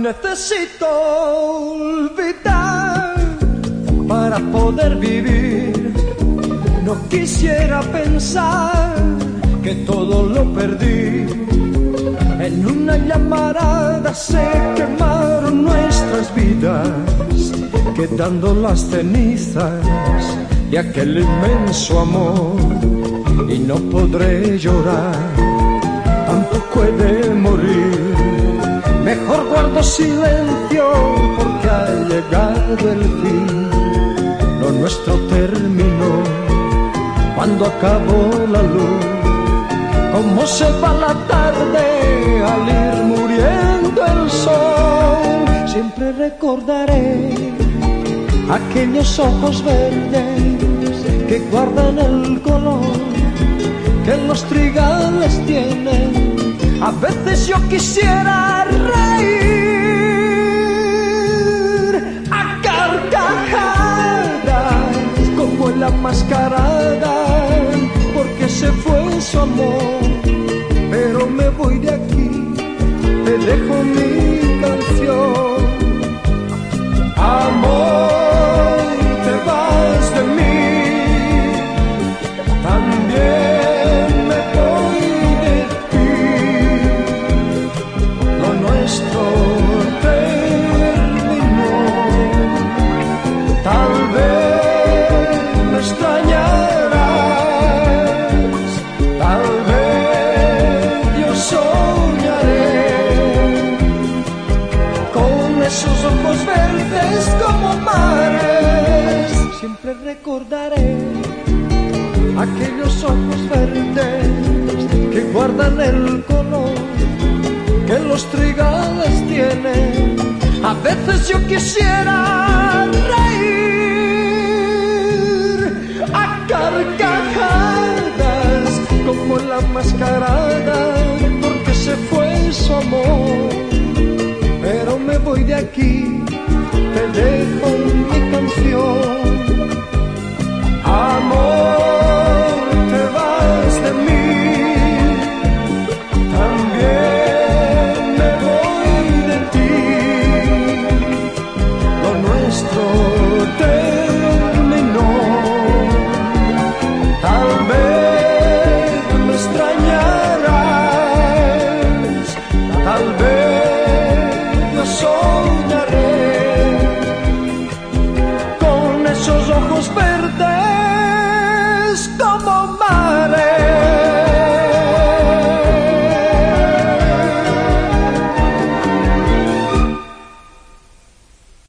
necesito olvidar para poder vivir. No quisiera pensar que todo lo perdí. En una llamarada se quemaron nuestras vidas, quedando las cenizas de aquel inmenso amor. Y no podré llorar, tampoco he guardo silencio porque ha llegado el fin. Lo nuestro terminó cuando acabó la luz. Como se va la tarde al ir muriendo el sol. Siempre recordaré aquellos ojos verdes que guardan el color que los trigales tienen. A veces yo quisiera reír porque se fue su amor. Pero me voy de aquí, te dejo mi canción. Siempre recordaré aquellos ojos verdes que guardan el color que los trigales tienen. A veces yo quisiera reír a carcajadas como la mascarada porque se fue su amor pero me voy de aquí